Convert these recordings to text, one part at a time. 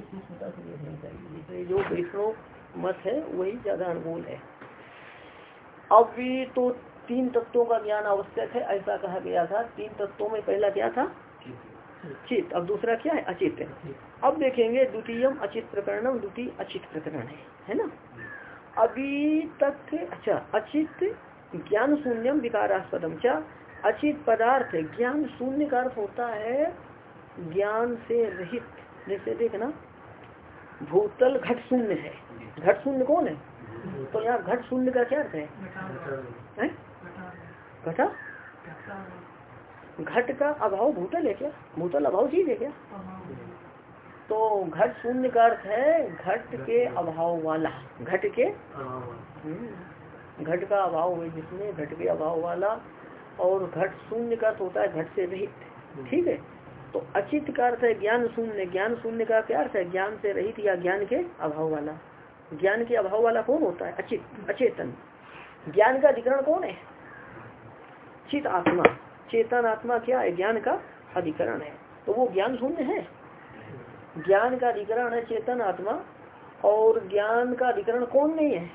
सूक्ष्मता से देखना चाहिए जो वैष्णव मत है वही ज़्यादा अनुकूल है अब भी तो तीन तत्वों का ज्ञान आवश्यक है ऐसा कहा गया था तीन तत्वों में पहला क्या था चित अब दूसरा क्या है अचित अब देखेंगे द्वितीय अचित प्रकरणम द्वितीय अचित प्रकरण है है ना अभी तक अच्छा अचित ज्ञान शून्यम विकारास्पदम क्या अचित पदार्थ ज्ञान शून्य का अर्थ होता है ज्ञान से रहित जैसे देखना भूतल घट शून्य है। घट शून्य कौन है? तो यहाँ घट शून्य का क्या अर्थ है? घटा? घट का अभाव भूतल है क्या? भूतल अभाव चीज़ है क्या? तो घट शून्य का अर्थ है घट के अभाव वाला। घट के। घट का अभाव है जिसमें घट के अभाव वाला और घट शून्य का अर्थ होता है घट से रहित। ठीक है? तो अचित का अर्थ है ज्ञान शून्य। ज्ञान शून्य का क्या अर्थ है? ज्ञान से रहित या ज्ञान के अभाव वाला। ज्ञान के अभाव वाला कौन होता है? अचित अचेतन। ज्ञान का अधिकरण कौन है? चित आत्मा। चेतन आत्मा क्या है? ज्ञान का अधिकरण है। तो वो ज्ञान शून्य है। ज्ञान का अधिकरण है चेतन आत्मा, और ज्ञान का अधिकरण कौन नहीं है?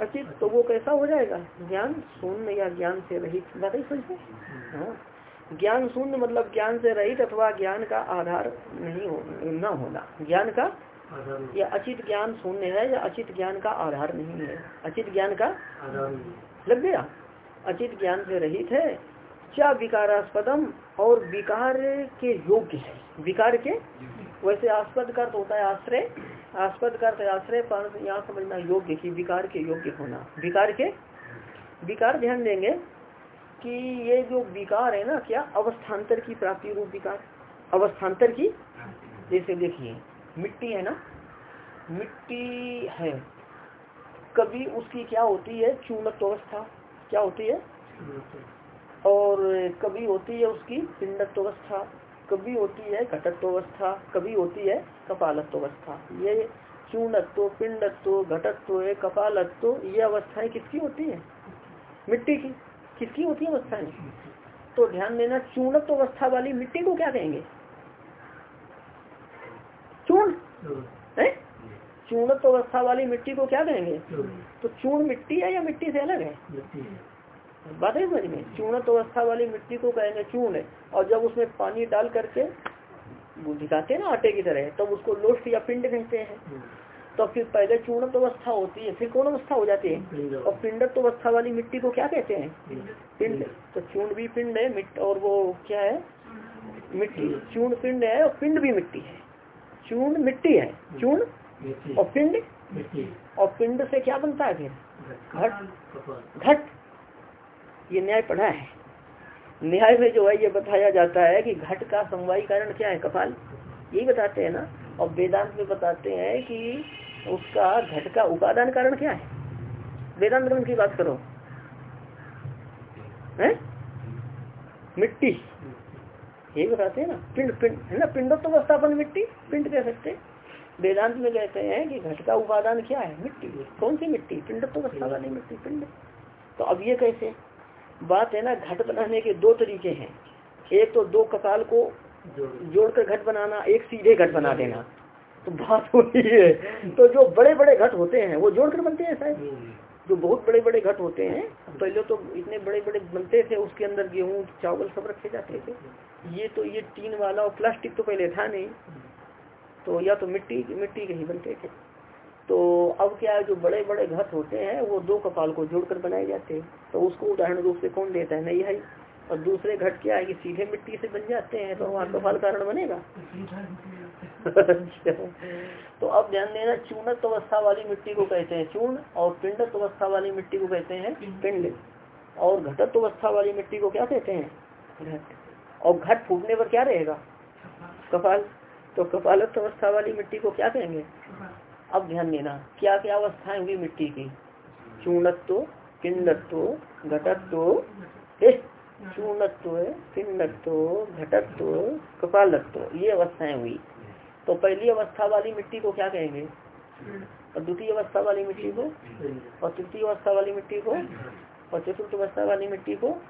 अचित तो वो कैसा हो जाएगा? ज्ञान शून्य या ज्ञान से रहित। बात ही समझते हाँ। ज्ञान शून्य मतलब ज्ञान से रहित अथवा ज्ञान का आधार नहीं हो न होना। ज्ञान का या अचित ज्ञान शून्य है या अचित ज्ञान का आधार नहीं है। अचित ज्ञान का लग गया? अचित ज्ञान से रहित है क्या विकारास्पदम और विकार के योग्य है? विकार के वैसे आस्पद का अर्थ होता है आश्रय। आस्पद का अर्थ आश्रय पर यहाँ समझना योग्य की विकार के योग्य होना। विकार के? विकार ध्यान देंगे। कि ये जो विकार है ना क्या? अवस्थान्तर की प्राप्ति रूप विकार। अवस्थान्तर की जैसे देखिए मिट्टी है ना? मिट्टी है। कभी उसकी क्या होती है? चूनत्व अवस्था। क्या होती है? और कभी होती है उसकी पिंडत्व अवस्था। कभी होती है घटत्व अवस्था। कभी होती है कपालत्व अवस्था। ये चूर्णत्व पिंडत्व घटत्व कपालत्व ये अवस्थाएँ किसकी होती है? मिट्टी की। किसकी होती है अवस्थाएँ तो ध्यान देना चूर्णत्व अवस्था वाली मिट्टी को क्या कहेंगे? चूर्ण है? चूर्णत्व अवस्था वाली मिट्टी को क्या कहेंगे? तो चूर्ण मिट्टी है या मिट्टी से अलग है? बात है समझ में? चूर्णत अवस्था वाली मिट्टी को कहेंगे चूर्ण और जब उसमें पानी डाल करके दिखाते हैं ना आटे की तरह, तब तो उसको लोस्ट या पिंड कहते हैं। तो फिर पहले चूर्णत अवस्था होती है फिर कौन अवस्था हो जाती है? और पिंडत अवस्था वाली मिट्टी को क्या कहते हैं? पिंड। तो चूर्ण भी पिंड है मिट्ट और वो क्या है? मिट्टी। चूर्ण पिंड है और पिंड भी मिट्टी है। चूर्ण मिट्टी है। चूर्ण और पिंड? और पिंड से क्या बनता है फिर? घट। घट। ये न्याय पढ़ा है। न्याय में जो है ये बताया जाता है कि घट का समवायी कारण क्या है कपाल? यही बताते हैं ना। और वेदांत में बताते हैं कि उसका घट का उपादान कारण क्या है? वेदांत ग्रंथ की बात करो। है? मिट्टी। ये बताते हैं ना, पिंड पिंड, है ना पिंडोत्व अवस्थापन मिट्टी, पिंड कह सकते वेदांत में कहते हैं कि घट का उपादान क्या है? मिट्टी। कौन सी मिट्टी? पिंडोत्व अवस्था वाली मिट्टी, पिंड। तो अब ये कैसे? बात है ना, घट बनाने के दो तरीके हैं। एक तो दो कपाल को जोड़कर घट बनाना, एक सीधे घट बना देना। तो बात हो रही है। तो जो बड़े बड़े घट होते हैं वो जोड़कर बनते हैं शायद जो बहुत बड़े बड़े घट होते हैं पहले तो इतने बड़े बड़े बनते थे उसके अंदर गेहूँ चावल सब रखे जाते थे। ये तो ये टीन वाला और प्लास्टिक तो पहले था नहीं। तो या तो मिट्टी मिट्टी के ही बनते थे। तो अब क्या है जो बड़े बड़े घट होते हैं वो दो कपाल को जोड़कर बनाए जाते हैं। तो उसको उदाहरण रूप से कौन देता है? नहीं है और दूसरे घट क्या है कि सीधे मिट्टी से बन जाते हैं तो वहाँ कपाल कारण बनेगा। तो अब ध्यान देना चूर्णत अवस्था वाली मिट्टी को कहते हैं चूर्ण और पिंडत अवस्था वाली मिट्टी को कहते हैं पिंड। और घटत अवस्था वाली मिट्टी को क्या कहते हैं? घट। और घट फूटने पर क्या रहेगा? कपाल। तो कपालत अवस्था वाली मिट्टी को क्या कहेंगे? अब ध्यान देना क्या क्या अवस्थाएँ हुई मिट्टी की? चूर्णत्व, पिंडत्व, घटत्व चूर्णत्व पिंडत्व घटत्व कपालत्व ये अवस्थाएँ हुई। तो पहली अवस्था वाली मिट्टी को क्या कहेंगे? और द्वितीय अवस्था वाली मिट्टी को? और तृतीय अवस्था वाली मिट्टी को? और चतुर्थ अवस्था वाली मिट्टी को?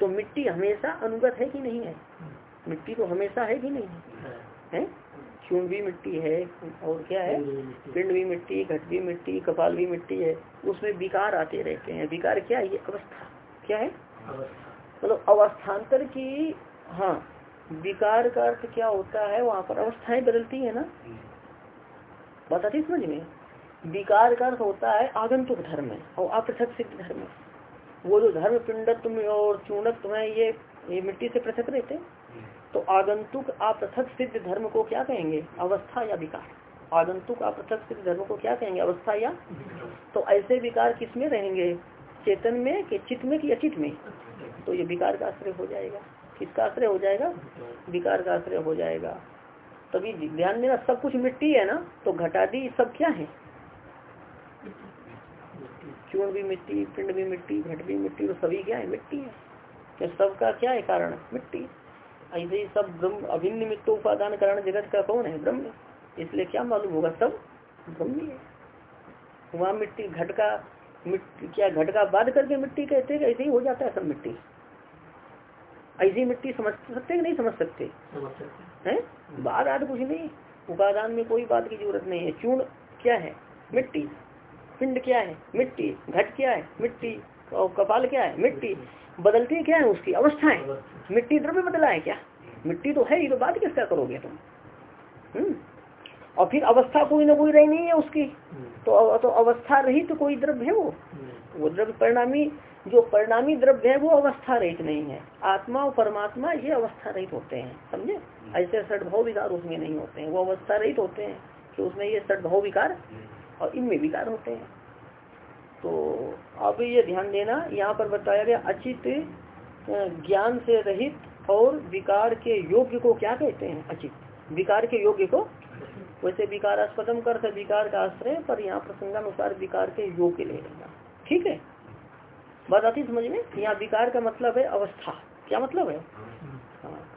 तो मिट्टी हमेशा अनुगत है कि नहीं है? मिट्टी तो हमेशा है कि नहीं है? चून भी मिट्टी है और क्या है? पिंड भी मिट्टी घट भी मिट्टी कपाल भी मिट्टी है। उसमें विकार आते रहते हैं। विकार क्या है? ये अवस्था। क्या है? मतलब अवस्थान्तर की हाँ विकार का अर्थ क्या होता है, वहाँ पर अवस्थाएँ बदलती है ना? बात समझ में? विकार का अर्थ होता है आगंतुक धर्म और अपृथक सिद्ध धर्म वो जो धर्म पिंडत्व और चूणत्व है ये ये मिट्टी से पृथक रहते तो आगंतुक अपृथक सिद्ध धर्म को क्या कहेंगे? अवस्था या विकार? आगंतुक अपृथक सिद्ध धर्म को क्या कहेंगे? अवस्था या? तो ऐसे विकार किसमें रहेंगे? चेतन में कि चित्त में कि अचित में? तो ये विकार का आश्रय हो जाएगा। किसका आश्रय हो जाएगा? विकार का आश्रय हो जाएगा। तभी ध्यान देना सब कुछ मिट्टी है ना तो घटादी सब क्या है? चूर्ण भी मिट्टी, पिंड भी मिट्टी, घट भी मिट्टी तो सभी क्या है? मिट्टी है। क्या सबका क्या है कारण? मिट्टी। ऐसे ही सब ब्रह्म, अभिन्न निमित्त उपादान कारण जगत का कौन है? ब्रह्म। इसलिए क्या मालूम होगा? सब ब्रह्म है। वहाँ मिट्टी घट का क्या घट का बाद करके मिट्टी कहते हैं ऐसे ही हो जाता है सब मिट्टी। ऐसी मिट्टी समझ सकते नहीं समझ सकते? हैं। बाद आद कुछ नहीं। उपादान में कोई बात की ज़रूरत नहीं है। चूर्ण क्या है? मिट्टी। पिंड क्या है? मिट्टी। घट क्या है? मिट्टी। और कपाल क्या है? मिट्टी। बदलती क्या है उसकी? अवस्थाएँ। मिट्टी द्रव्य बदला है क्या? मिट्टी तो है ही तो बात किसका करोगे तुम? हम्म? और फिर अवस्था कोई ना कोई रही नहीं है उसकी। तो तो अवस्था रही तो कोई द्रव्य है वो। वो द्रव्य परिणामी जो परिणामी द्रव्य है वो अवस्था रहित नहीं है। आत्मा और परमात्मा ये अवस्था रहित होते हैं समझे? ऐसे सदभाव विकार उसमें नहीं होते हैं। वो अवस्था रहित होते हैं कि उसमें ये सदभाव विकार और इनमें विकार होते हैं। तो अब ये ध्यान देना यहाँ पर बताया गया अचित ज्ञान से रहित और विकार के योग्य को क्या कहते हैं? अचित। विकार के योग्य को वैसे विकारास्पदम कर विकार का आश्रय पर यहाँ प्रसंगानुसार विकार के योग के ले लेगा ठीक है? बात आती समझ में? यहाँ विकार का मतलब है अवस्था। क्या मतलब है? हाँ।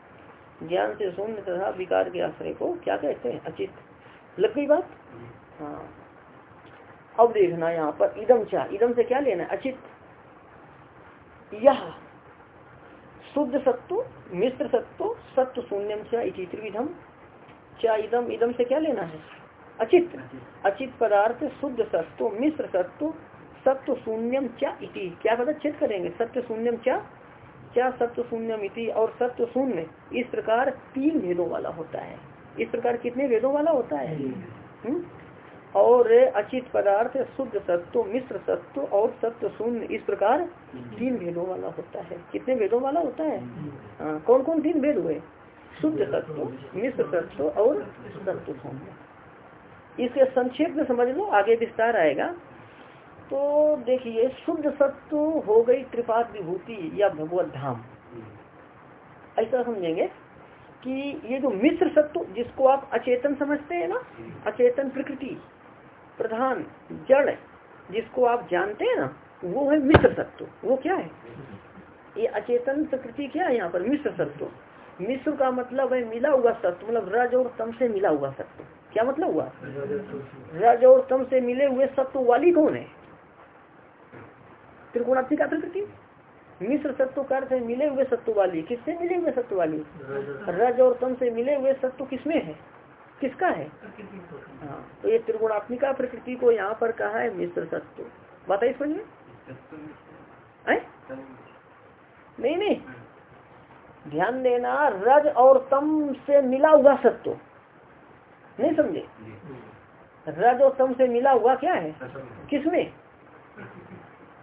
ज्ञान से शून्य तथा विकार के आश्रय को क्या कहते हैं? अचित। लग गई बात? हाँ। अब देखना यहाँ पर इदम चाह इदम से क्या लेना है? अचित। यह। शुद्ध सत्व, मिश्र सत्व सत्व शून्यम चा त्रिविधम। क्या इदम इदम से क्या लेना है? अचित। अचित पदार्थ शुद्ध सत्व मिश्र सत्व सत्व शून्यम चा इति। क्या पता चित करेंगे? सत्य शून्यम चा क्या सत्य शून्यम इति और सत्य शून्य। इस प्रकार तीन भेदों वाला होता है। इस प्रकार कितने भेदों वाला होता है? हम्म। और अचित पदार्थ शुद्ध सत्व मिश्र सत्व और सत्व शून्य। इस प्रकार तीन। भेदों वाला होता है। कितने भेदों वाला होता है? हाँ कौन कौन तीन भेद हुए? शुद्ध तत्व मिश्र तत्व और सत्व शून्य इसके संक्षेप में समझ लो, आगे विस्तार आएगा। तो देखिए शुद्ध सत्व हो गई त्रिपाद विभूति या भगवत धाम। ऐसा समझेंगे कि ये जो मिश्र सत्व जिसको आप अचेतन समझते हैं ना, अचेतन प्रकृति, प्रधान जड़ जिसको आप जानते हैं ना, वो है मिश्र सत्व वो क्या है? ये अचेतन प्रकृति क्या है यहाँ पर? मिश्र सत्व मिश्र का मतलब है मिला हुआ सत्व मतलब रज और तम से मिला हुआ सत्व क्या मतलब हुआ? रज और तम से मिले हुए सत्व वाली कौन है? त्रिकोणात्मिका प्रकृति। मिश्र सत्व का अर्थ मिले हुए सत्व वाली। किससे मिले हुए सत्व वाली? रज और तम से मिले हुए सत्व किसमें है? किसका है? हाँ तो ये त्रिगुणात्मिका प्रकृति को यहाँ पर कहा है मिश्र सत्व बताइए समझ में? नहीं नहीं। ध्यान देना रज और तम से मिला हुआ सत्व। नहीं समझे? रज और तम से मिला हुआ क्या है? किसमें?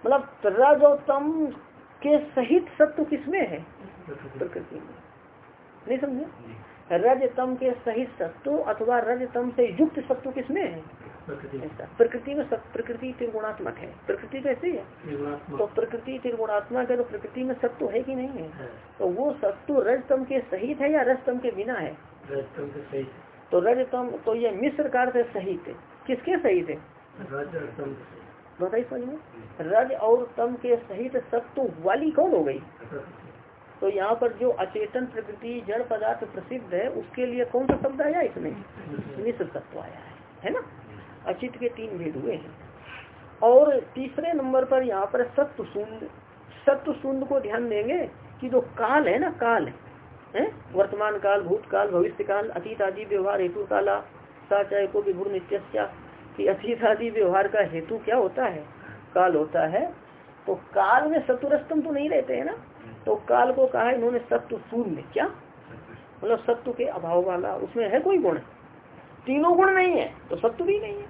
मतलब रज और तम के सहित सत्व किसमें है? प्रकृति में। नहीं समझे? रजतम के सहित सत्व अथवा रजतम से युक्त सत्व किसमें है? प्रकृति। में सब प्रकृति त्रिगुणात्मक है। प्रकृति कैसे है तो प्रकृति त्रिगुणात्मक है तो प्रकृति में सत्व है कि नहीं है? तो वो सत्व रजतम के सहित है या रजतम के बिना है? रजतम के सहित तो रजतम तो ये मिश्र कार से सहित किसके सहित है? बताइए समझ में। रज और तम के सहित सत्व वाली कौन हो गई? तो यहाँ पर जो अचेतन प्रकृति जड़ पदार्थ प्रसिद्ध है उसके लिए कौन सा शब्द आया इसमें? मिश्र तत्व आया है। है ना? अचित के तीन भेद हुए हैं। और तीसरे नंबर पर यहाँ पर सत्य शून्य सत्य शून्य को ध्यान देंगे कि जो काल है ना, काल है वर्तमान काल भूतकाल भविष्य काल, अतीत आदि व्यवहार हेतु काला, साचाय को विभुर नित्य कि अतीत आदि व्यवहार का हेतु क्या होता है? काल होता है। तो काल में सत्वरस्तम तो नहीं रहते है ना? तो काल को कहा इन्होंने सत्व शून्य, क्या? मतलब सत्व के अभाव वाला, उसमें है कोई गुण? तीनों गुण नहीं है तो सत्व भी नहीं है।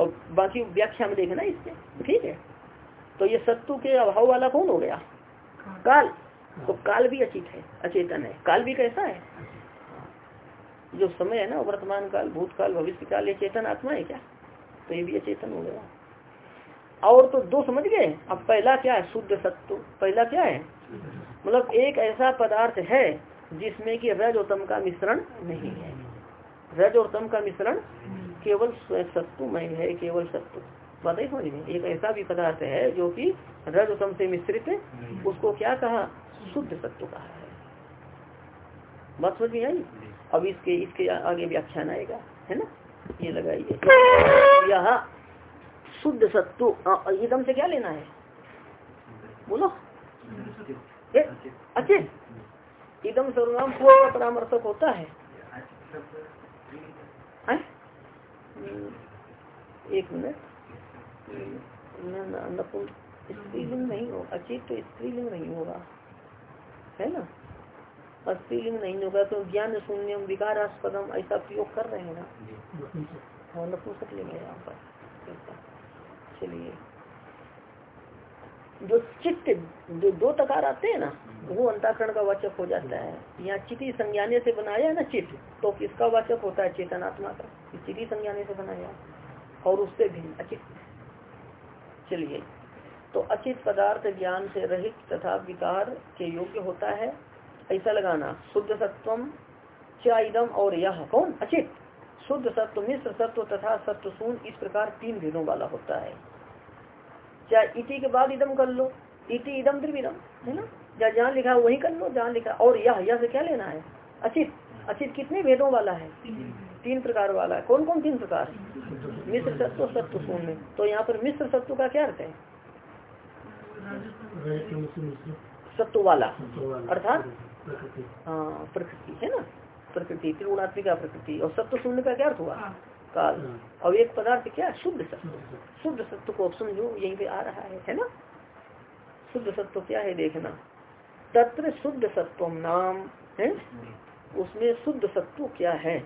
और बाकी व्याख्या में देखना इससे ठीक है? तो ये सत्व के अभाव वाला कौन हो गया? काल। तो काल भी अचित है अचेतन है। काल भी कैसा है? जो समय है ना वर्तमान काल भूतकाल भविष्य काल ये चेतन आत्मा है क्या? तो ये भी अचेतन हो गया। और तो दो समझ गए? अब पहला क्या है? शुद्ध सत्व। पहला क्या है? मतलब एक ऐसा पदार्थ है जिसमें कि रज और तम का मिश्रण नहीं है। रज और तम का मिश्रण केवल सत्तुमय है केवल सत्तु बात ही समझ में एक ऐसा भी पदार्थ है जो कि रज और तम से मिश्रित है। उसको क्या कहा? शुद्ध सत्व कहा है। बात समझ में आई? अब इसके इसके आगे व्याख्यान आएगा है ना? ये लगाइए। यहाँ शुद्ध सत्व एकदम से क्या लेना है? बोलो। अच्छे एकदम सर्वनाम पूर्व परामर्शक होता है। एक मिनट। स्त्रीलिंग नहीं हो अचित तो स्त्रीलिंग नहीं होगा है ना? और स्त्रीलिंग नहीं होगा तो ज्ञान शून्यम विकारास्पदम ऐसा प्रयोग कर रहे हैं ना? हाँ नपुंसक लेंगे यहाँ पर। चलिए। जो चित्त, जो दो तकार आते हैं ना, वो अंताकरण का वाचक हो जाता है। यहाँ चिति संज्ञाने से बनाया है ना चित्त तो किसका वाचक होता है? चेतनात्मा का। चिति संज्ञाने से बनाया और उससे भी अचित। चलिए। तो अचित पदार्थ ज्ञान से रहित तथा विकार के योग्य होता है। ऐसा लगाना, शुद्ध सत्वम चाइदम और यह। कौन? अचित। शुद्ध सत्व, मिश्र सत्व तथा सत्व शून्य, इस प्रकार तीन भेदों वाला होता है। चाहे इति के बाद इदम कर लो इति इदम त्रिविदम है ना? या जहाँ लिखा वही कर लो, जहाँ लिखा और यह यह से क्या लेना है? अचित अचित कितने भेदों वाला है? तीन प्रकार वाला है। कौन कौन तीन प्रकार? मिश्र सत्व सत्व शून्य। तो यहाँ पर मिश्र सत्व का क्या अर्थ है? सत्व वाला। अर्थात? हाँ प्रकृति, है ना? प्रकृति, त्रिगुणात्मिका प्रकृति। और सत्व शून्य का क्या अर्थ हुआ। काल। हाँ। और एक पदार्थ क्या? शुद्ध सत्व। शुद्ध सत्व को समझो यही पे आ रहा है है ना? शुद्ध सत्व क्या है देखना? तत्र शुद्ध सत्व नाम है? उसमें शुद्ध सत्व क्या है?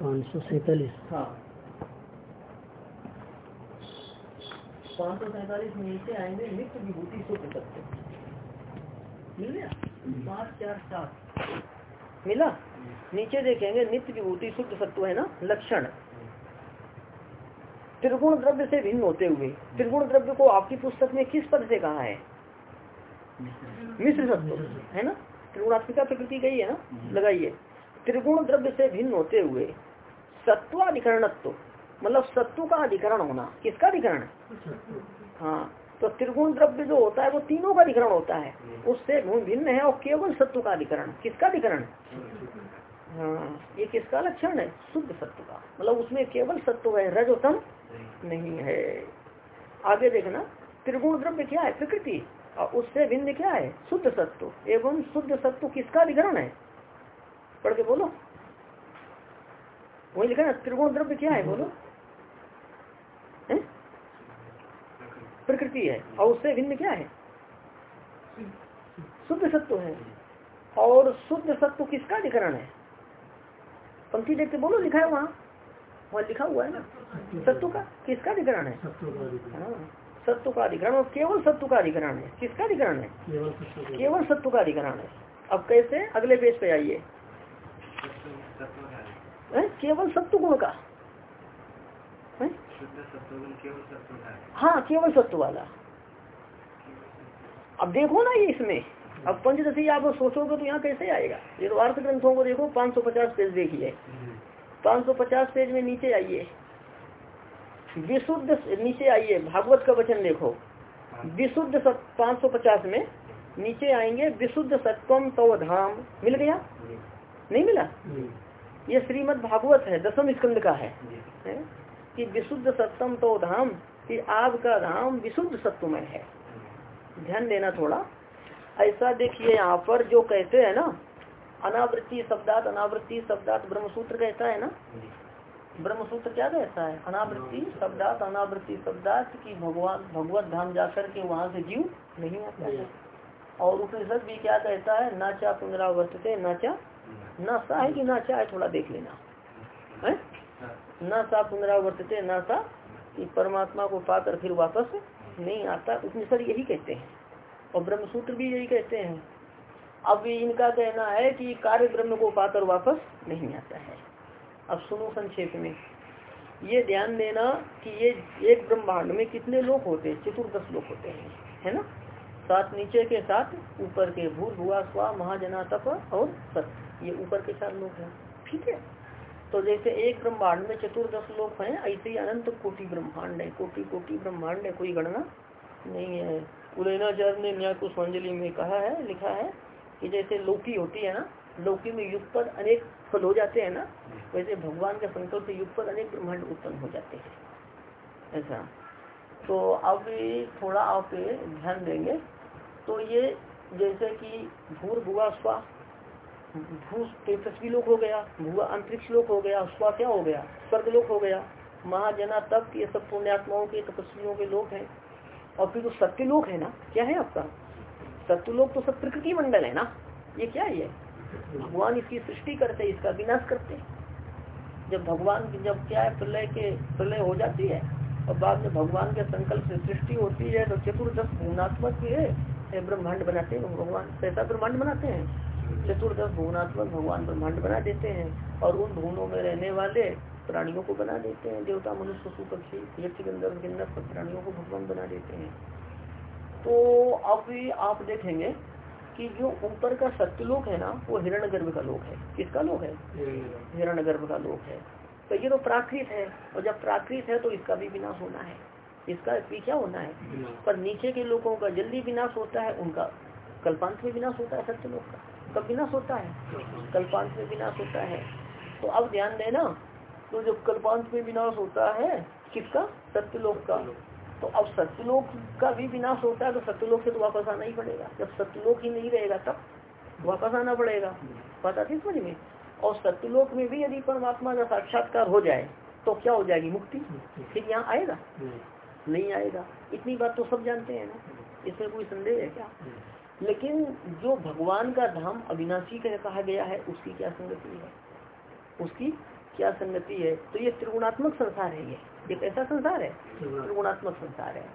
पाँच सौ सैतालीस। हाँ। पाँच सौ सैतालीस नीचे आएँगे नित्य विभूति शुद्ध सत्य मिल गया? पाँच चार सात। मिला? नीचे देखेंगे नित्य विभूति शुद्ध सत्व है ना? लक्षण। त्रिगुण द्रव्य से भिन्न होते हुए। त्रिगुण द्रव्य को आपकी पुस्तक में किस पद से कहा है? मिश्र सत्व है ना? त्रिगुणात्मिका प्रकृति गई है ना? लगाइए। त्रिगुण द्रव्य से भिन्न होते हुए सत्वाधिकरणत्व। मतलब सत्व का अधिकरण होना। किसका अधिकरण? हाँ तो त्रिगुण द्रव्य जो होता है वो तीनों का अधिकरण होता है। उससे भिन्न है और केवल सत्व का अधिकरण। किसका अधिकरण? हाँ ये किसका लक्षण है? शुद्ध सत्व का। मतलब उसमें केवल सत्व है, रजोतम नहीं है। आगे देखना, त्रिगुण द्रव्य क्या है? प्रकृति। और उससे भिन्न क्या है? शुद्ध सत्व एवं शुद्ध सत्व किसका अधिकरण है? पढ़ के बोलो। वही लिखा ना, त्रिगुण द्रव्य क्या है? बोलो। प्रकृति है और उससे भिन्न क्या है? शुद्ध सत्व है। और शुद्ध सत्व किसका अधिकरण है? पंक्ति देखते बोलो लिखा है वहाँ। वहाँ लिखा हुआ है ना। सत्व का किसका अधिकरण है? हाँ सत्व का अधिकरण। और केवल सत्व का अधिकरण है। किसका अधिकरण है? केवल सत्व का अधिकरण। है। अब कैसे? अगले पेज पे आइए। केवल सत्व गुण का। हाँ। केवल सत्व वाला। अब देखो ना ये इसमें। अब पंचदशी आप सोचोगे तो यहाँ कैसे आएगा? ये तो अर्थ ग्रंथों को देखो 550 पेज देखिए 550 पेज में नीचे आइए। विशुद्ध नीचे आइए भागवत का वचन देखो। विशुद्ध पाँच सौ पचास में नीचे आएँगे विशुद्ध सत्वम तो धाम। मिल गया? नहीं मिला? ये श्रीमद भागवत है दसम स्कंद का है, है? कि विशुद्ध सत्तम तो धाम कि आपका धाम विशुद्ध सत्वमय है। ध्यान देना थोड़ा। ऐसा देखिए यहाँ पर जो कहते हैं ना अनावृत्ति शब्दात अनावृत्ति शब्दात ब्रह्मसूत्र कहता है ना? ब्रह्मसूत्र क्या कहता है? अनावृत्ति शब्दात अनावृत्ति शब्दात की भगवान भगवत धाम जाकर के वहाँ से जीव नहीं आता है और उपनिषद भी क्या कहता है? नाचा पुनरावर्तते नाचा ना सा है कि नाचा है थोड़ा देख लेना। है? न सा पुनरावर्तते, न सा कि परमात्मा को पाकर फिर वापस नहीं आता। उपनिषद यही कहते हैं और ब्रह्मसूत्र भी यही कहते हैं। अब इनका कहना है कि कार्य ब्रह्म को पाकर वापस नहीं आता है। अब सुनो संक्षेप में। ये ध्यान देना कि ये एक ब्रह्मांड में कितने लोग होते हैं? चतुर्दश लोग होते हैं, है ना? सात नीचे के साथ ऊपर के भूल भुआ, स्वा महाजना तप और सत। ये ऊपर के सात लोग हैं। ठीक है? तो जैसे एक ब्रह्मांड में चतुर्दश लोग हैं, ऐसे ही अनंत कोटि ब्रह्मांड है। कोटि कोटि ब्रह्मांड है, कोई गणना नहीं है। उदयनाचार्य ने न्याय पुष्पांजलि में कहा है, लिखा है कि जैसे लौकी होती है ना, लौकी में युग युगपद अनेक फल हो जाते हैं ना, वैसे भगवान के संकल्प से युगपद अनेक ब्रह्मांड उत्पन्न हो जाते हैं। ऐसा। तो अब थोड़ा आप ध्यान देंगे। तो ये जैसे कि भूर भुआ स्वा भू तेजस्वी लोक हो गया भूआ अंतरिक्ष लोक हो गया स्वा क्या हो गया? स्वर्ग लोक हो गया। महाजना तप ये सब पुण्यात्माओं के, तपस्वियों के लोक हैं। और फिर जो सत्य लोक है ना? क्या है आपका? सत्य लोक तो सब प्रकृति मंडल है ना? ये क्या है भगवान इसकी सृष्टि करते इसका विनाश करते जब भगवान की, जब क्या है, प्रलय के, प्रलय हो जाती है, और बाद में भगवान के संकल्प से सृष्टि होती है तो चतुर्दश भुवनात्मक है। ब्रह्मांड बनाते हैं, भगवान कैसा ब्रह्मांड बनाते हैं। चतुर्दश भुवनात्मक भगवान ब्रह्मांड बना देते हैं और उन भुवनों में रहने वाले प्राणियों को बना देते हैं देवता मनुष्य पशु पक्षी यक्ष गंधर्व किन्नर सब प्राणियों को भगवान बना देते हैं। तो अब आप देखेंगे कि जो ऊपर का सत्यलोक है ना वो हिरण गर्भ का लोक है। किसका लोक है? हिरण गर्भ का लोक है। तो ये तो प्राकृत है और जब प्राकृत है तो इसका भी विनाश होना है। इसका भी क्या होना है। पर नीचे के लोगों का जल्दी विनाश होता है उनका कल्पांत में विनाश होता है सत्यलोक का। कब विनाश होता है कल्पांत में विनाश होता है। तो अब ध्यान देना तो जब कल्पांत में विनाश होता है किसका? सत्यलोक का। तो अब सत्यलोक का भी विनाश होता है तो सत्यलोक से तो वापस आना ही पड़ेगा। जब सत्यलोक ही नहीं रहेगा तब वापस आना पड़ेगा। पता थी समझ में? और सत्यलोक में भी यदि परमात्मा का साक्षात्कार हो जाए तो क्या हो जाएगी? मुक्ति? फिर यहाँ आएगा? नहीं आएगा। इतनी बात तो सब जानते हैं ना। इसमें कोई संदेह है क्या? लेकिन जो भगवान का धाम अविनाशी कहा गया है उसकी क्या संगति है? उसकी क्या संगति है? तो ये त्रिगुणात्मक संसार है ये। ये कैसा संसार है? त्रिगुणात्मक। संसार है।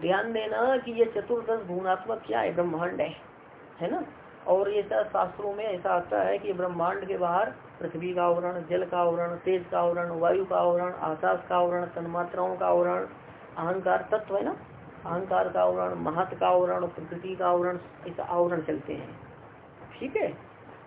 ध्यान देना कि ये चतुर्दश गुणात्मक क्या है? ब्रह्मांड है। है ना? और ये सब शास्त्रों में ऐसा आता है कि ब्रह्मांड के बाहर पृथ्वी का आवरण जल का आवरण तेज का आवरण वायु का आवरण आकाश का आवरण तन्मात्राओं का आवरण अहंकार तत्व है ना? अहंकार का आवरण महत्व का आवरण प्रकृति का आवरण ऐसा आवरण चलते हैं। ठीक है?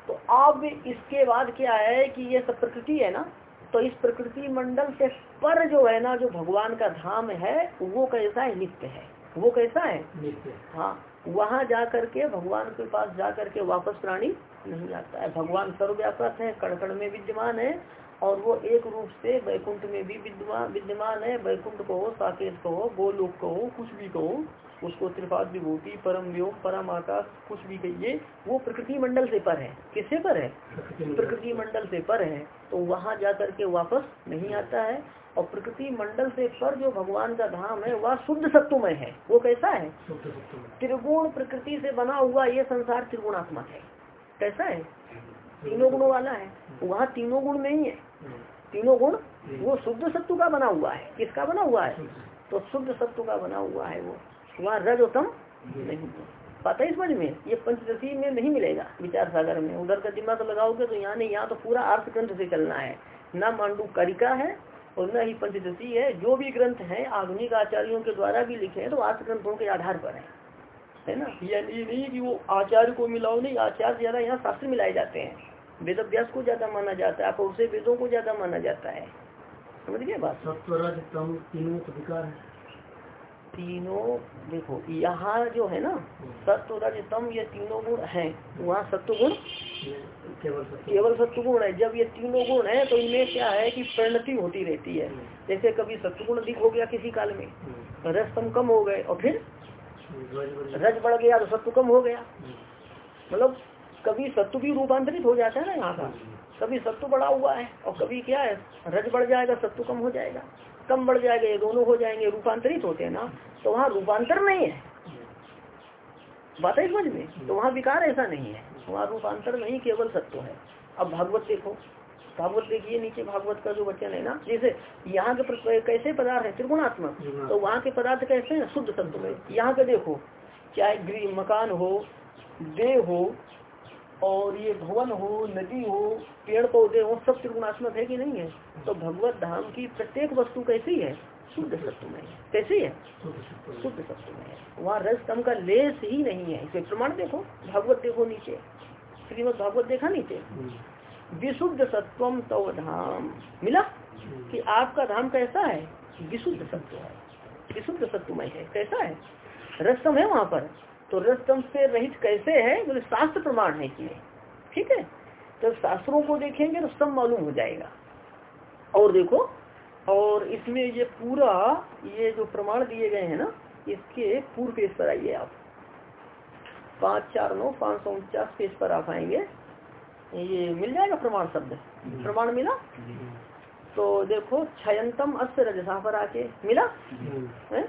तो अब इसके बाद क्या है कि ये सब प्रकृति है ना तो इस प्रकृति मंडल से पर जो है ना जो भगवान का धाम है वो कैसा है? नित्य है। वो कैसा है? नित्य हाँ। वहाँ जा करके भगवान के पास जा करके वापस प्राणी नहीं आता है। भगवान सर्वव्यापक है कण में विद्यमान है और वो एक रूप से वैकुंठ में भी विद्यमान विद्यमान है। वैकुंठ को हो साकेत को हो गोलोक को हो कुछ भी कहो उसको त्रिपाद विभूति परम व्योग परम आकाश कुछ भी कहिए वो प्रकृति मंडल से पर है। किससे पर है? प्रकृति मंडल से पर है। तो वहाँ जा करके वापस नहीं आता है। और प्रकृति मंडल से पर जो भगवान का धाम है वह शुद्ध सत्वमय है। वो कैसा है? त्रिगुण प्रकृति से बना हुआ ये संसार त्रिगुणात्मक है। कैसा है? तीनों गुणों वाला है। वहाँ तीनों गुण नहीं है। तीनों गुण वो शुद्ध सत्व का बना हुआ है। किसका बना हुआ है? तो शुद्ध सत्व का बना हुआ है वो। वहाँ रजोतम नहीं पता है समझ में ये पंचदशी में नहीं मिलेगा विचार सागर में। उधर का दिमाग लगाओगे तो यहाँ नहीं यहाँ तो पूरा अर्थ ग्रंथ से चलना है। न मांडू कारिका है और न ही पंचदशी है। जो भी ग्रंथ है आधुनिक आचार्यों के द्वारा भी लिखे हैं तो अर्थ ग्रंथों के आधार पर है। है ना? ये नहीं कि वो आचार्य को मिलाओ नहीं आचार्य ज़्यादा यहाँ शास्त्र मिलाए जाते हैं। वेद अभ्यास को ज़्यादा माना जाता है। और वेदों को ज़्यादा माना जाता है। समझ गए बात? तीनों अधिकार है। तीनों देखो यहाँ जो है ना सत्व रजतम ये तीनों गुण हैं। वहाँ सत्व गुण केवल सत्व गुण है। जब ये तीनों गुण है तो इनमें क्या है कि परिणति होती रहती है। जैसे कभी सत्व गुण अधिक हो गया किसी काल में रजतम कम हो गए और फिर रज बढ़ गया। तो सत्व कम हो गया। मतलब कभी सत्व भी रूपांतरित हो जाता है ना यहाँ का। कभी सत्व बढ़ा हुआ है और कभी क्या है, रज बढ़ जाएगा सत्व कम हो जाएगा। कम बढ़ जाएगा, ये दोनों हो जाएँगे, रूपांतरित होते हैं ना तो वहाँ रूपांतर नहीं है। बात है समझ में? तो वहाँ विकार ऐसा नहीं है। वहाँ रूपांतर नहीं, केवल सत्व है। अब भागवत देखो। भागवत देखिए, नीचे भागवत का जो वचन है ना, जैसे यहाँ के कैसे पदार्थ है? त्रिगुणात्मक। तो वहाँ के पदार्थ कैसे है? शुद्ध सत्व में। यहाँ के देखो, चाहे मकान हो, देह हो और ये भवन हो, नदी हो, पेड़ पौधे हो, सब त्रिगुणात्मक है कि नहीं है? तो भगवत धाम की प्रत्येक वस्तु कैसी है? शुद्ध सत्व में कैसी है? शुद्ध सत्व में वहाँ रस कम का लेस ही नहीं है। इसे प्रमाण देखो। भागवत देखो नीचे। श्रीमद भागवत देखा नीचे? विशुद्ध सत्वम तव धाम। मिला? कि आपका धाम कैसा है? विशुद्ध सत्व है। विशुद्ध सत्वमय है। कैसा है? रसम है वहाँ पर। तो रसतम से रहित कैसे है? बोले शास्त्र प्रमाण है इसमें ठीक है? तो शास्त्रों को देखेंगे तो सब मालूम हो जाएगा। और देखो और इसमें ये पूरा ये जो प्रमाण दिए गए हैं ना इसके पूर्व पेज पर आइए आप। पाँच चार नौ पाँच सौ उनचास पेज पर आप आएँगे। ये मिल जाएगा प्रमाण शब्द? प्रमाण मिला? तो देखो छयंतम अस्य रजसा पर आके मिला? है?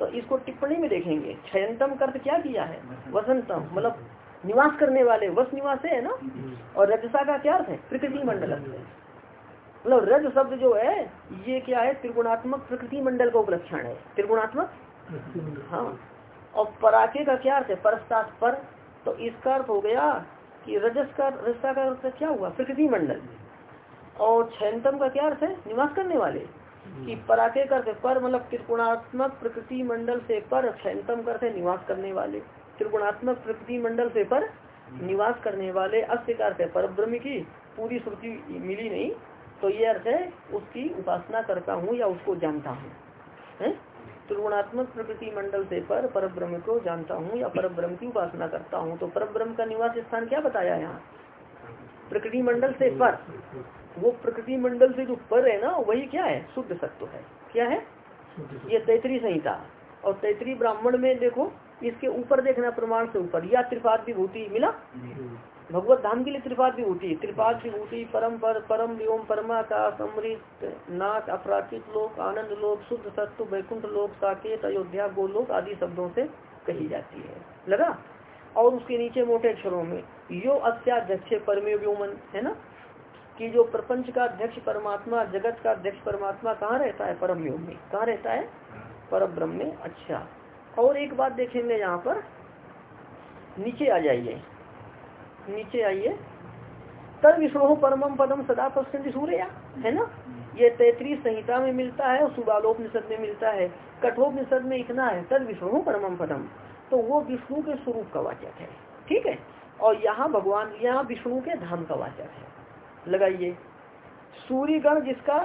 तो इसको टिप्पणी में देखेंगे। छयंतम कर्त क्या किया है? वसंतम मतलब निवास करने वाले वस निवास है ना? और रजसा का क्या अर्थ है? प्रकृति मंडल मतलब रज शब्द जो है ये क्या है? त्रिगुणात्मक प्रकृति मंडल का उपलक्षण है। त्रिगुणात्मक? हाँ। और पराके का क्या अर्थ है? परस्तात पर। तो इसका अर्थ हो गया कि रजस का रजसा का अर्थ क्या हुआ? प्रकृति मंडल। और छयंतम का क्या अर्थ है? निवास करने वाले। कि पराके करते पर मतलब त्रिगुणात्मक प्रकृति मंडल से पर क्षयतम करते निवास करने वाले त्रिगुणात्मक प्रकृति मंडल से पर निवास करने वाले अस्य करते पर ब्रह्म की पूरी श्रुति मिली नहीं तो ये अर्थ है उसकी उपासना करता हूँ या उसको जानता हूँ। त्रिगुणात्मक प्रकृति मंडल से पर पर ब्रह्म को जानता हूँ या पर ब्रह्म की उपासना करता हूँ। तो पर ब्रह्म का निवास स्थान क्या बताया यहाँ? प्रकृति मंडल से पर। वो प्रकृति मंडल से जो पर है ना वही क्या है? शुद्ध सत्व है। क्या है? ये तैतरी संहिता। और तैतरी ब्राह्मण में देखो इसके ऊपर देखना प्रमाण से ऊपर। या त्रिपाद विभूति मिला? भगवत धाम के लिए त्रिपाद विभूति। त्रिपाद विभूति परम पर परम व्योम परमा का समृत नाथ अपराचित लोक आनंद लोक शुद्ध सत्व वैकुंठ लोक साकेत अयोध्या गोलोक आदि शब्दों से कही जाती है। लगा? और उसके नीचे मोटे अक्षरों में यो अत्याध्यक्ष परमे व्योमन है ना? कि जो प्रपंच का अध्यक्ष परमात्मा, जगत का अध्यक्ष परमात्मा कहाँ रहता है? परम योग में। कहाँ रहता है? पर ब्रह्म में। अच्छा। और एक बात देखेंगे यहाँ पर। नीचे आ जाइए। नीचे आइए। तब विष्णु परमम पदम सदा पश्चिम सूर्य है ना? ये तैतरी संहिता में मिलता है और सुबालोपनिषद में मिलता है, कठोपनिषद में इतना है, तद विष्णु परमम पदम तो वो विष्णु के स्वरूप का वाचक है। ठीक है? और यहाँ भगवान, यहाँ विष्णु के धाम का वाचक है। लगाइए। सूर्य गण जिसका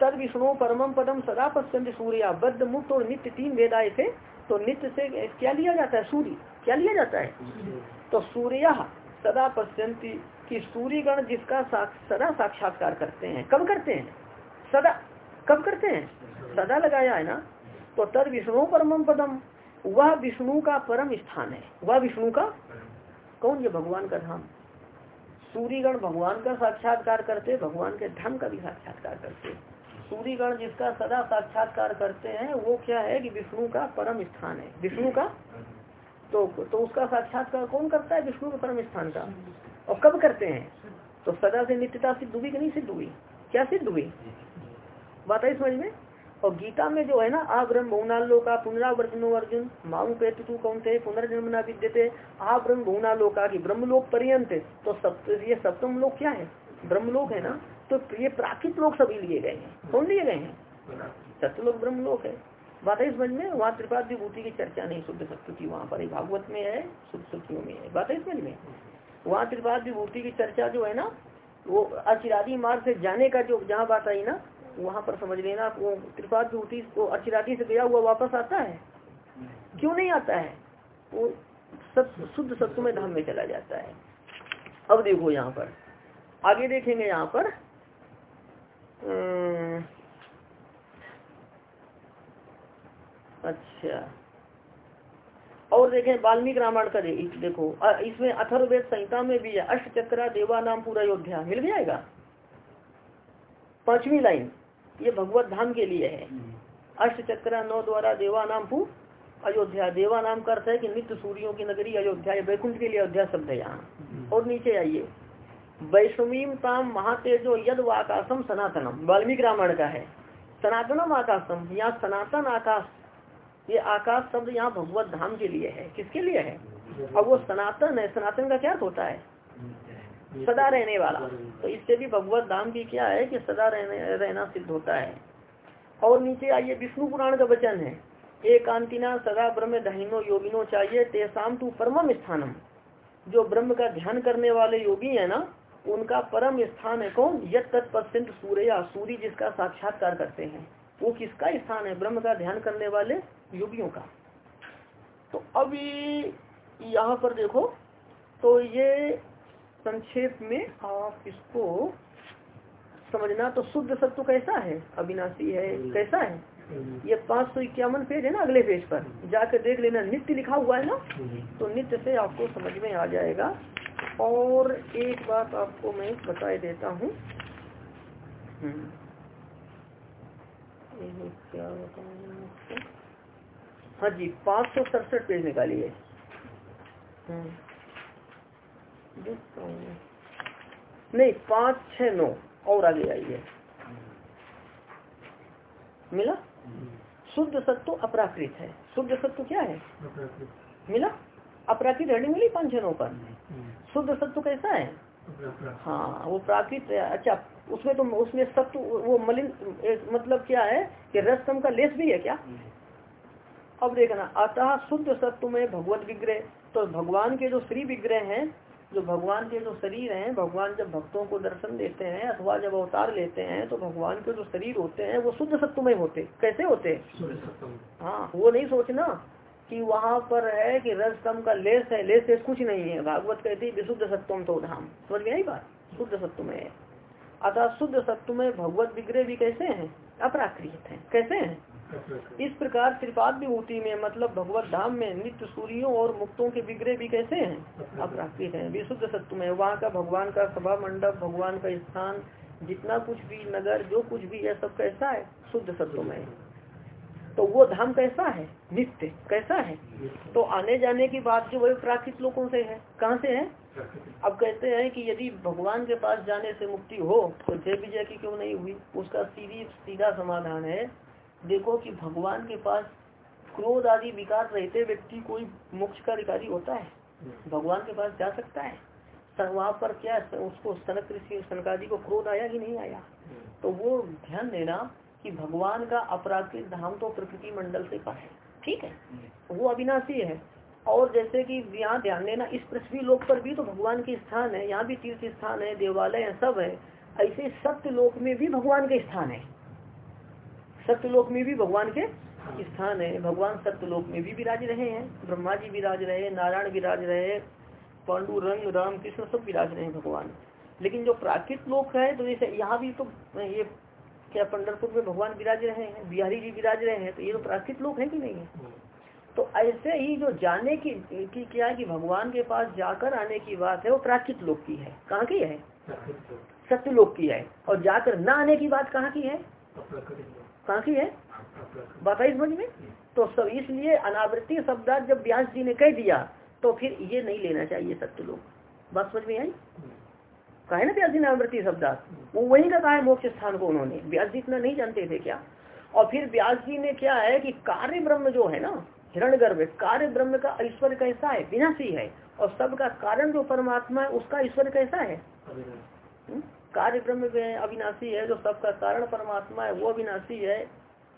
तद विष्णु परमम पदम सदा पश्चिम सूर्य, बद्ध, मुक्त और नित्य तीन वेद आए थे तो नित्य से क्या लिया जाता है? सूर्य। क्या लिया जाता है? तो सूर्य सदा पश्यंती कि सूर्य गण जिसका सदा साक्षात्कार करते हैं। कब करते हैं? सदा। कब करते हैं? सदा लगाया है ना? तो तद विष्णु परमम पदम वह विष्णु का परम स्थान है। वह विष्णु का कौन? ये भगवान का धाम। सूर्यगण भगवान का साक्षात्कार करते, भगवान के धर्म का भी साक्षात्कार करते। सूर्यगण जिसका सदा साक्षात्कार करते हैं, वो क्या है कि विष्णु का परम स्थान है। विष्णु का? तो तो उसका साक्षात्कार कौन करता है? विष्णु के परम स्थान का। और कब करते हैं? तो सदा से नित्यता सिद्ध हुई कि नहीं सिद्ध हुई? क्या सिद्ध हुई? बात है समझ में? और गीता में जो है ना आ ब्रह्म बहुनालोका पुनरावर्तनो अर्जुन माऊ पे तू कौन थे पुनर्जन्म न विद्यते ब्रह्म बहुनालोका की ब्रह्मलोक पर्यंत। तो सब, ये सप्तम लोक क्या है? ब्रह्मलोक है ना? तो ये प्राकृत लोग सभी लिए गए हैं। कौन लिए गए हैं? सत्यलोक ब्रह्मलोक है। बात है समझ में, वहाँ त्रिपाद विभूति की चर्चा नहीं, शुद्ध सत्य की वहाँ पर भागवत में है, शुद्ध सत्यों में है। बात है समझ में? वहाँ त्रिपाद विभूति की चर्चा जो है ना, वो अचिरादी मार्ग से जाने का जो जहाँ बात आई ना वहाँ पर समझ लेना वो त्रिपाद विभूति को अर्चिराती से गया हुआ वापस आता है? क्यों नहीं आता है? वो सब शुद्ध सत्व में धाम में चला जाता है। अब देखो यहाँ पर। आगे देखेंगे यहाँ पर। अच्छा। और देखें वाल्मीकि रामायण का देखो इसमें अथर्वेद संहिता में भी है अष्ट चक्रा देवा नाम पूरा अयोध्या। मिल जाएगा पांचवी लाइन। ये भगवत धाम के लिए है। अष्ट चक्र नौ द्वारा देवा नाम पू अयोध्या। देवा नाम का अर्थ है कि नित्य सूर्यों की नगरी अयोध्या वैकुंठ के लिए अयोध्या शब्द है यहाँ। और नीचे आइए। वैष्णवीम ताम महातेजो यद आकाशम सनातनम। वाल्मीकि रामायण का है। सनातनम आकाशम यहाँ सनातन आकाश। ये आकाश शब्द यहाँ भगवत धाम के लिए है। किसके लिए है? अब वो सनातन है। सनातन का क्या होता है? सदा रहने वाला। तो इससे भी भगवत धाम की क्या है कि सदा रहने, रहना सिद्ध होता है। और नीचे आइए, विष्णु पुराण का वचन है। एकांतिना सदा ब्रह्म दहिनो योगिनो चाहिए, तेसाम तू परम स्थानम। जो ब्रह्म का ध्यान करने वाले योगी है ना, उनका परम स्थान है कौन? यद तत्पश्चिंत सूर्य सूर्य जिसका साक्षात्कार करते हैं। वो किसका स्थान है? ब्रह्म का ध्यान करने वाले योगियों का। तो अभी यहाँ पर देखो तो ये संक्षेप में आप इसको समझना तो शुद्ध सत्व कैसा है? अविनाशी है, कैसा है? ये पाँच सौ इक्यावन पेज है ना अगले पेज पर। जाकर देख लेना, नित्य लिखा हुआ है ना? तो नित्य से आपको समझ में आ जाएगा। और एक बात आपको मैं बताए देता हूँ। हम्म। हाँ जी, पाँच सौ सड़सठ पेज निकालिए। नहीं, पाँच छ नौ, और आगे आइए। मिला? शुद्ध सत्व अपराकृत है। शुद्ध सत्व क्या है? मिला? अपराकृत हेडिंग मिली पाँच, छह, नौ पर? शुद्ध सत्व कैसा है? हाँ वो प्राकृत अच्छा उसमें तो उसमें सत्व, वो मलिन मतलब क्या है कि रसम का लेस भी है क्या? अब देखना, अतः शुद्ध सत्व में भगवत विग्रह तो भगवान के जो श्री विग्रह हैं जो भगवान के जो शरीर हैं भगवान जब भक्तों को दर्शन देते हैं अथवा जब अवतार लेते हैं तो भगवान के जो शरीर होते हैं वो शुद्ध सत्व में होते कैसे होते हाँ? वो नहीं सोचना कि वहाँ पर है कि रस कम का लेस है लेस से कुछ नहीं है। भागवत कहती विशुद्ध सत्वम तो धाम। समझ गया बात? शुद्ध सत्व में है। अतः शुद्ध सत्व में भगवत विग्रह भी कैसे हैं? अपराकृत हैं। कैसे हैं? इस प्रकार त्रिपाद विभूति में मतलब भगवत धाम में, नित्य सूर्यों और मुक्तों के विग्रह भी कैसे हैं? अपराकृत हैं, विशुद्ध सत्व में, वहाँ का भगवान का सभा मंडप, भगवान का स्थान, जितना कुछ भी नगर, जो कुछ भी है, सब कैसा है? शुद्ध सत्व में। तो वो धाम कैसा है? नित्य कैसा है? तो आने जाने की बात जो वही प्राकृत लोगों से है। कहाँ से है? अब कहते हैं कि यदि भगवान के पास जाने से मुक्ति हो तो जय विजय की क्यों नहीं हुई? उसका सीधी, सीधा समाधान है देखो कि भगवान के पास क्रोध आदि विकार रहते व्यक्ति कोई मोक्ष का अधिकारी होता है? भगवान के पास जा सकता है। वहाँ पर क्या उसको सनक ऋषि सनकादि को क्रोध आया कि नहीं आया? तो वो ध्यान देना कि भगवान का अपराकृत धाम तो प्रकृति मंडल से पर है। ठीक है? वो अविनाशी है। और जैसे कि यहाँ ध्यान देना इस पृथ्वी लोक पर भी तो भगवान के स्थान है। यहाँ भी तीर्थ स्थान है देवालय है सब है। ऐसे सत्य लोक में भी भगवान के स्थान है। सत्यलोक में भी भगवान के स्थान है। भगवान सत्यलोक में भी विराज रहे हैं ब्रह्मा जी विराज रहे नारायण विराज रहे पांडु रंग राम कृष्ण सब विराज रहे हैं भगवान। लेकिन जो प्राकृत लोक है तो जैसे यहाँ भी तो ये क्या पंडरपुर में भगवान विराज रहे हैं बिहारी जी विराज रहे हैं तो ये तो प्राकृत लोक है कि नहीं है? तो ऐसे ही जो जाने की, की क्या है कि भगवान के पास जाकर आने की बात है वो प्राकृत लोक की है। कहाँ की है? सत्य लोक। की है। और जाकर न आने की बात कहाँ की है? कहाँ की है? बात आई समझ में। तो सब इसलिए अनावृत्ति शब्द जब व्यास जी ने कह दिया तो फिर ये नहीं लेना चाहिए सत्य लोग बात समझ में आई? कहा ना व्यास जी ने अनावृत्ति शब्द वो वही का कहा है मोक्ष स्थान को उन्होंने। व्यास जी इतना नहीं जानते थे क्या? और फिर व्यास जी ने क्या है कि कार्य ब्रह्म जो है ना हिरण गर्भ कार्य ब्रह्म का ईश्वर कैसा है? विनाशी है। और सबका कारण जो परमात्मा है उसका ईश्वर कैसा है? कार्य ब्रह्म अविनाशी है जो सबका कारण परमात्मा है, वो अविनाशी है,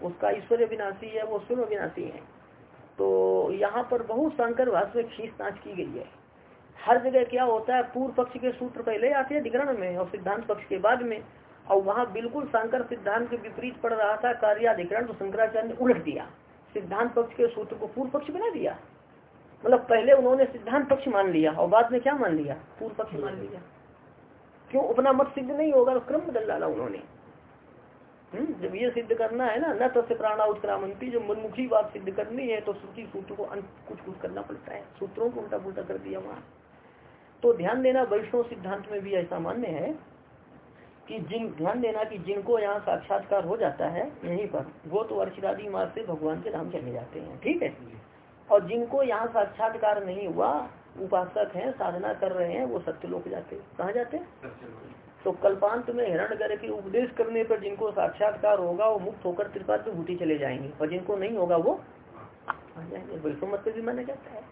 उसका ईश्वर अविनाशी है, वो स्वयं अविनाशी है। तो यहाँ पर बहुत शंकर भाष में खींच ताछ की गई है। हर जगह क्या होता है, पूर्व पक्ष के सूत्र पहले आते हैं अधिकरण में और सिद्धांत पक्ष के बाद में, और वहाँ बिल्कुल शंकर सिद्धांत के विपरीत पड़ रहा था, कार्याधिकरण तो शंकराचार्य ने उलट दिया। सिद्धांत पक्ष के सूत्र को पूर्व पक्ष बना दिया। मतलब पहले उन्होंने सिद्धांत पक्ष मान लिया और बाद में क्या मान लिया? पूर्व पक्ष मान लिया। क्यों अपना मत सिद्ध नहीं होगा? तो क्रम बदल डाला उन्होंने। हम्म, जब ये सिद्ध करना है ना न तस्य प्राणा उत्क्रामंती जो मनमुखी बात सिद्ध करनी है तो श्रुति सूत्र को अंत कुछ कुछ करना पड़ता है। सूत्रों को उल्टा पुलटा कर दिया वहाँ। तो ध्यान देना वैष्णव सिद्धांत में भी ऐसा मान्य है कि जिन ध्यान देना कि जिनको यहाँ साक्षात्कार हो जाता है यहीं पर वो तो अर्चिरादि मार्ग से भगवान के धाम चले जाते हैं। ठीक है? और जिनको यहाँ साक्षात्कार नहीं हुआ उपासक हैं साधना कर रहे हैं वो सत्य लोग जाते कहा जाते तो कल्पांत में हिरण गर के उपदेश करने पर जिनको साक्षात्कार होगा वो मुक्त होकर त्रिपाद में भूति चले जाएँगे। और जिनको नहीं होगा वो आ जाएँगे। वैष्णव मत भी माना जाता है।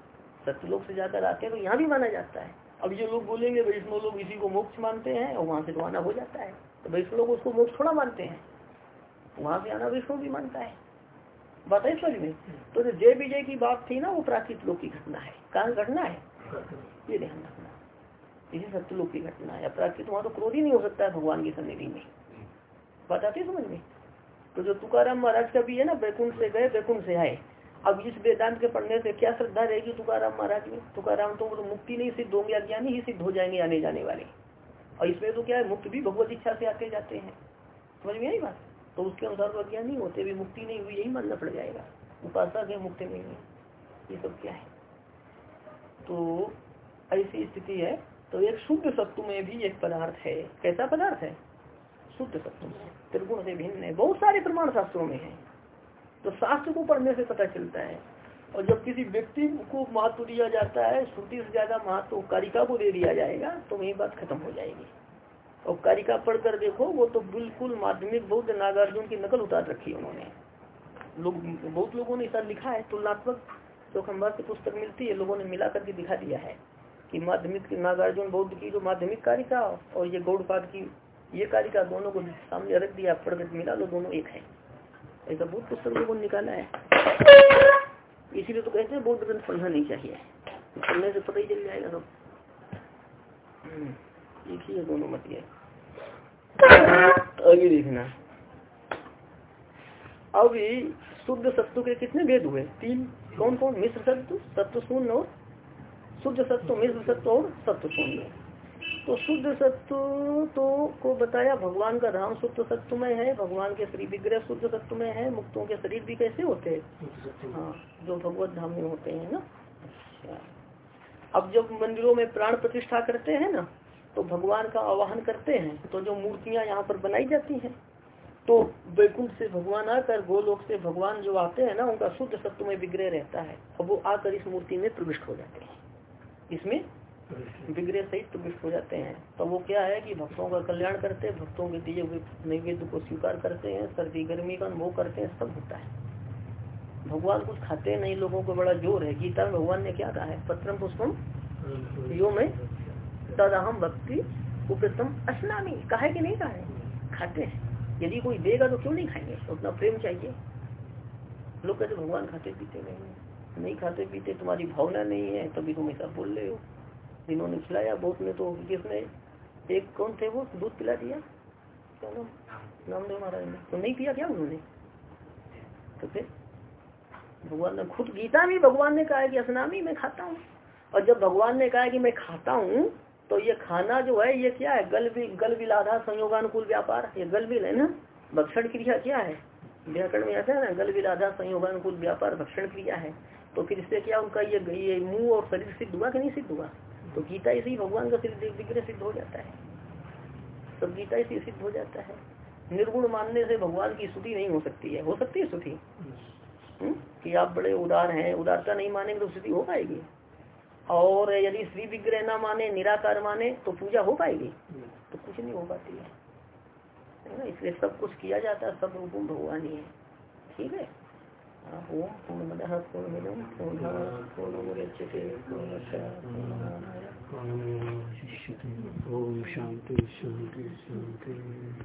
सत्य लोग से जाकर आते हैं तो यहाँ भी माना जाता है। अब जो लोग बोलेंगे वैष्णव लोग इसी को मोक्ष मानते हैं और वहाँ से तो आना हो जाता है। तो वैष्णव लोग उसको मोक्ष थोड़ा मानते हैं। वहाँ से आना वैष्णव भी मानता है। बात है समझ में? तो जो जय विजय की बात थी ना वो प्राकृत लोग की घटना है। कहा घटना है। ये ध्यान रखना। इसी सत्य लोग की घटना है। प्राकृत वहाँ तो क्रोध ही नहीं हो सकता है भगवान की सन्निधि में। बात आती समझ में? तो जो तुकाराम महाराज का भी है ना बैकुंठ से गए बैकुंठ से आए। अब इस वेदांत के पढ़ने से क्या श्रद्धा रहेगी तुकाराम महाराज में? तुकाराम तो, तो मुक्ति नहीं सिद्ध होंगे अज्ञानी ही सिद्ध हो जाएँगे आने जाने वाले। और इसमें तो क्या है मुक्त भी भगवत इच्छा से आते जाते हैं। समझ में आई बात? तो उसके अनुसार तो अज्ञानी होते भी मुक्ति नहीं हुई यही मानना पड़ जाएगा। उपासक है मुक्ति नहीं है। ये सब क्या है? तो ऐसी स्थिति है। तो एक शुद्ध सत्व में भी एक पदार्थ है। कैसा पदार्थ है? शुद्ध सत्व में। त्रिगुण से भिन्न है। बहुत सारे प्रमाण शास्त्रों में है। तो शास्त्र को पढ़ने से पता चलता है। और जब किसी व्यक्ति को महत्व दिया जाता है, श्रुति से ज़्यादा महत्व कारिका को दे दिया जाएगा तो वही बात खत्म हो जाएगी। और कारिका पढ़कर देखो, वो तो बिल्कुल माध्यमिक बौद्ध नागार्जुन की नकल उतार रखी है उन्होंने। लोग, बहुत लोगों ने ऐसा लिखा है तुलनात्मक। जो खम्बार की पुस्तक मिलती है लोगों ने मिला करके दिखा दिया है कि माध्यमिक नागार्जुन बौद्ध की जो माध्यमिक कारिका और ये गौड़पाद की ये कारिका दोनों को सामने रख दिया पढ़ कर मिला लो दोनों एक है। ऐसा बहुत पुस्तक लोगों ने निकाला है। इसीलिए तो कहते हैं बौद्ध ग्रंथ पढ़ना नहीं चाहिए। पढ़ने से पता ही चल जाएगा सब। हम्म, एक ही है दोनों मत ये। आगे देखना। अभी शुद्ध सत्व के कितने भेद हुए? तीन। कौन कौन? मिश्र सत्व सत्व शून्य और शुद्ध सत्व मिश्र सत्व और सत्व शून्य। तो शुद्ध सत्व तो को बताया भगवान का धाम शुद्ध सत्वमय है भगवान के शरीर विग्रह शुद्ध सत्वमय है मुक्तों के शरीर भी कैसे होते हैं? हाँ जो भगवत धाम में होते हैं ना। अच्छा। अब जब मंदिरों में प्राण प्रतिष्ठा करते हैं ना तो भगवान का आवाहन करते हैं तो जो मूर्तियाँ यहाँ पर बनाई जाती हैं तो वैकुंठ से भगवान आकर गोलोक से भगवान जो आते हैं ना, उनका शुद्ध सत्व में विग्रह रहता है और वो आकर इस मूर्ति में प्रविष्ट हो जाते हैं। इसमें विग्रह सहित प्रविष्ट हो जाते हैं। तो वो क्या है कि भक्तों का कल्याण करते हैं, भक्तों के दिए हुए नैवेद्य को स्वीकार करते हैं, सर्दी गर्मी का अनुभव करते हैं, सब होता है। भगवान कुछ खाते नहीं लोगों को बड़ा ज़ोर है। गीता भगवान ने क्या कहा है? पत्रम पुष्पम यो में तद अहम भक्ति उपतम असनामी कहा कि नहीं कहा है? खाते हैं। यदि कोई देगा तो क्यों नहीं खाएँगे? उतना प्रेम चाहिए। लोग कहते भगवान खाते पीते नहीं नहीं खाते पीते, तुम्हारी भावना नहीं है, तभी तुम ऐसा बोल रहे हो। जिन्होंने खिलाया बहुत ने तो किसने? एक कौन थे वो? दूध पिला दिया? क्या नाम नामदेव महाराज ने। तो नहीं पिया क्या उन्होंने? तो फिर भगवान ने खुद गीता में, भगवान ने कहा कि, असनामी, मैं खाता हूँ। और जब भगवान ने कहा कि, मैं खाता हूँ तो ये खाना जो है ये क्या है? गल भी गल बिलाधा संयोगानुकूल व्यापार? ये गल बिल है ना? भक्षण क्रिया क्या है? व्याकरण में आता है ना गल बिलाधा संयोगानुकूल व्यापार भक्षण क्रिया है। तो फिर इससे क्या उनका ये ये मुँह और शरीर सिद्ध हुआ कि नहीं सिद्ध हुआ? तो गीता इसे ही भगवान का सिद्ध विग्रह सिद्ध हो जाता है। सब गीता इसे सिद्ध हो जाता है। निर्गुण मानने से भगवान की स्तुति नहीं हो सकती है। हो सकती है स्तुति? हम्म? कि आप बड़े उदार हैं उदारता नहीं मानेंगे तो स्तुति हो पाएगी। और यदि श्री विग्रह ना माने निराकार माने तो पूजा हो पाएगी? तो कुछ नहीं हो पाती है। ना? इसलिए सब कुछ किया जाता है सब रूप भगवान ही है। ठीक है? ओम पूर्णमद पूर्णमिदम पूर्ण पूर्णमुदच्यते पूर्णस्य ओम शांति शांति शांति।